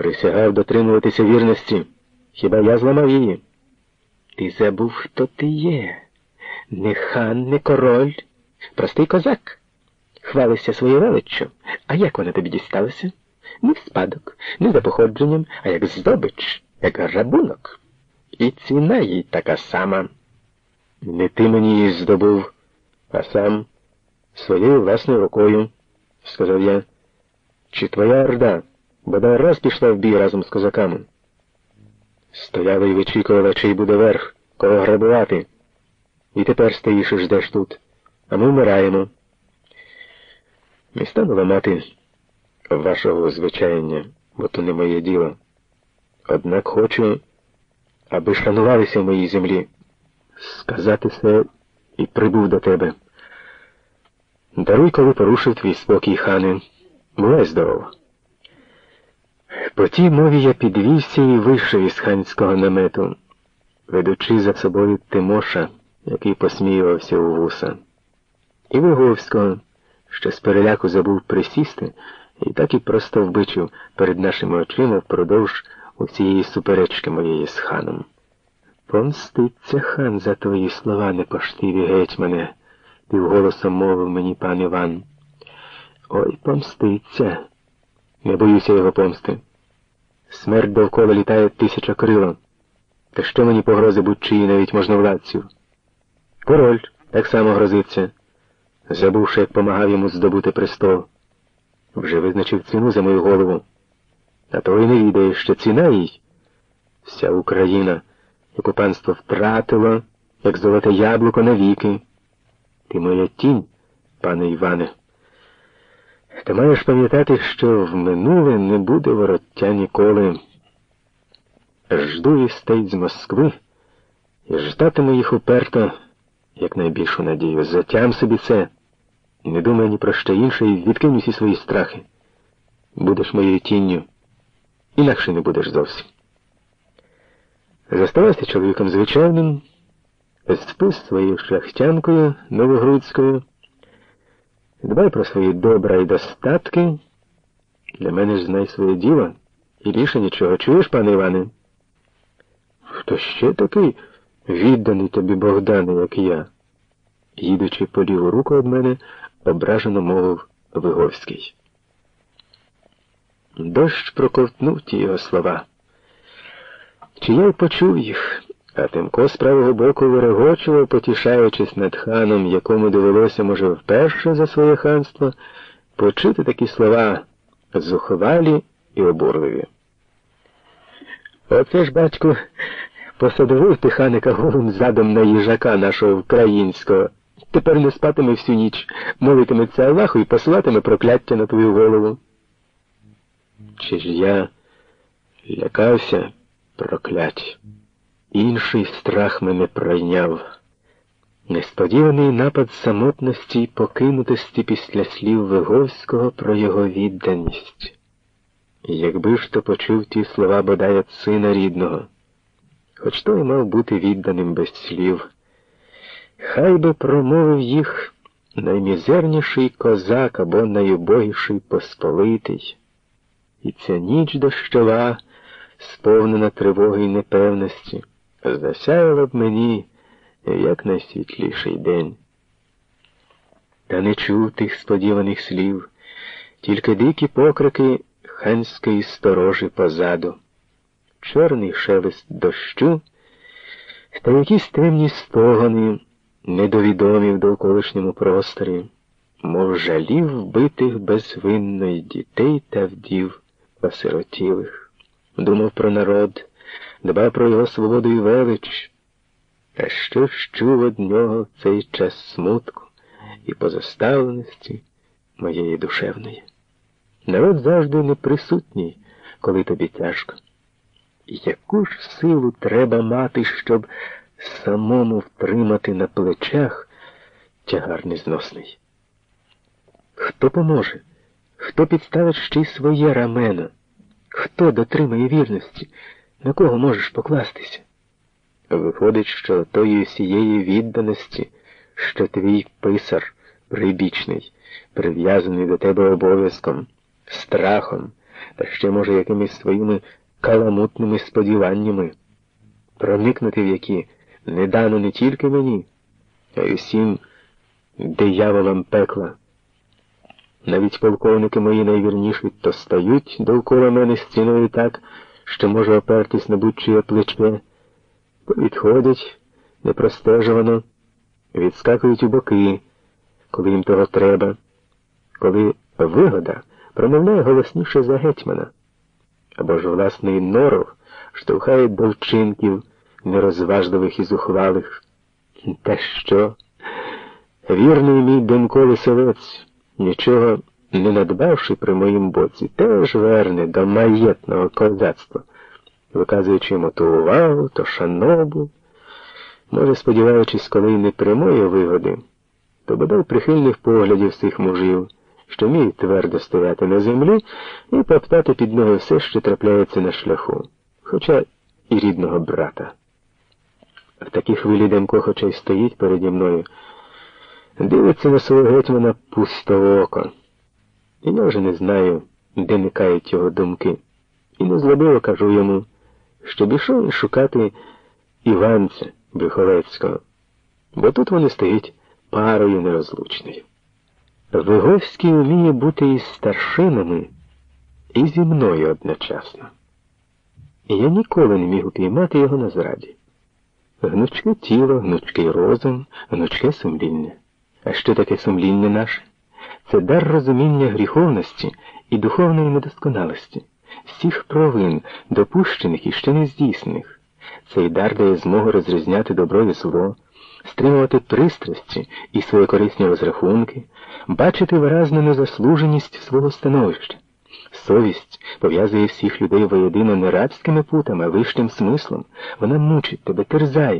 Присягав дотримуватися вірності. Хіба я зламав її? Ти забув, хто ти є. Не хан, не король, простий козак. Хвалися своєю величчю. А як вона тобі дісталася? Не в спадок, не за походженням, а як здобич, як грабунок. І ціна їй така сама. Не ти мені її здобув, а сам своєю власною рукою, сказав я. Чи твоя орда бодай раз пішла в бій разом з козаками? Стояла і вичікувала, чий буде верх, кого грабувати. І тепер стоїш і ждеш тут, а ми вмираємо. Не стану ламати вашого звичаєння, бо то не моє діло. Однак хочу, аби шанувалися в моїй землі. Сказати все і прибув до тебе. Даруй, коли порушив твій спокій, хане. Бувай здоров. По тій мові я підвівся і вийшов із ханського намету, ведучи за собою Тимоша, який посміювався у вуса, і Виговського, що з переляку забув присісти, і так і просто вбичив перед нашими очима впродовж усієї суперечки моєї з ханом. Помститься хан за твої слова, непоштиві гетьмане, півголосом мовив мені пан Іван. Ой, помститься. Не боюся його помсти. Смерть довкола літає тисяча крила. Та що мені погрози будь-чиї навіть можновладців? Король так само грозиться, забувши, як помагав йому здобути престол. Вже визначив ціну за мою голову. А того й не відає, що ціна їй вся Україна, яку панство втратило, як золоте яблуко навіки. Ти моя тінь, пане Іване. Та маєш пам'ятати, що в минуле не буде вороття ніколи. Жду вістей з Москви і ждатиму їх уперто, як найбільшу надію. Затям собі це. Не думай ні про що інше і відкинь усі свої страхи. Будеш моєю тінню, інакше не будеш зовсім. Заставайся чоловіком звичайним, спи своєю шляхтянкою новогрудською. Дбай про свої добра і достатки. Для мене ж знай своє діло і більше нічого. Чуєш, пане Іване? Хто ще такий відданий тобі Богдане, як я? Їдучи по ліву руку від мене, ображено мовив Виговський. Дощ проковтнув ті його слова. Чи я й почув їх? А Тимко з правого боку вирегочував, потішаючись над ханом, якому довелося, може, вперше за своє ханство, почути такі слова зухвалі і обурливі. Оце ж, батьку, посадовив ти ханика голим задом на їжака нашого українського. Тепер не спатиме всю ніч, молитиметься Аллаху і посилатиме прокляття на твою голову. Чи ж я лякався проклять? Інший страх мене пройняв. Несподіваний напад самотності й покинутості після слів Виговського про його відданість. Якби ж то почув ті слова бодай от сина рідного, хоч той мав бути відданим без слів, хай би промовив їх наймізерніший козак або найубогіший посполитий. І ця ніч дощова, сповнена тривоги й непевності засяяла б мені як найсвітліший день. Та не чув тих сподіваних слів, тільки дикі покрики ханської сторожі позаду, чорний шелест дощу та якісь темні стогони, недовідомі в довколишньому просторі, мов жалів вбитих безвинно дітей та вдів осиротілих. Думав про народ дбав про його свободу і велич. А що ж чув од нього цей час смутку і позоставленості моєї душевної? Народ завжди неприсутній, коли тобі тяжко. Яку ж силу треба мати, щоб самому втримати на плечах тягар незносний? Хто поможе? Хто підставить ще й своє рамено? Хто дотримає вірності? На кого можеш покластися? Виходить, що тої всієї відданості, що твій писар прибічний, прив'язаний до тебе обов'язком, страхом, та ще, може, якимись своїми каламутними сподіваннями, проникнути в які не дано не тільки мені, а й усім дияволам пекла. Навіть полковники мої найвірніші то стають довкола мене стіною так, що може опертись на будь-чиє плече, відходять непростежувано, відскакують у боки, коли їм того треба, коли вигода промовляє голосніше за гетьмана, або ж власний норов штовхає до вчинків нерозважливих і зухвалих. Та що? Вірний мій Демко Лисовець, нічого не надбавши при моїм боці, теж верне до маєтного козацтва, виказуючи йому то увагу, то шанобу, може, сподіваючись, коли й не прямої вигоди, то бодай прихильних поглядів цих мужів, що вміють твердо стояти на землі і поптати під ноги все, що трапляється на шляху, хоча і рідного брата. В такій хвилі Демко, хоча й стоїть переді мною, дивиться на свого гетьмана пустовоко. І я вже не знаю, де никають його думки. І незлобиво кажу йому, щоб ішов шукати Іванця Брюховецького, бо тут вони стоять парою нерозлучною. Виговський вміє бути із старшинами, і зі мною одночасно. І я ніколи не міг упіймати його на зраді. Гнучке тіло, гнучкий розум, гнучке сумління. А що таке сумління наше? Це дар розуміння гріховності і духовної недосконалості, всіх провин, допущених і ще не здійснених. Цей дар дає змогу розрізняти добро і зло, стримувати пристрасті і свої корисні розрахунки, бачити виразну незаслуженість свого становища. Совість пов'язує всіх людей воєдино не рабськими путами, а вищим смислом. Вона мучить тебе, терзає,